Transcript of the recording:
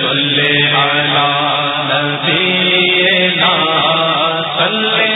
صلی علی نبینا صلی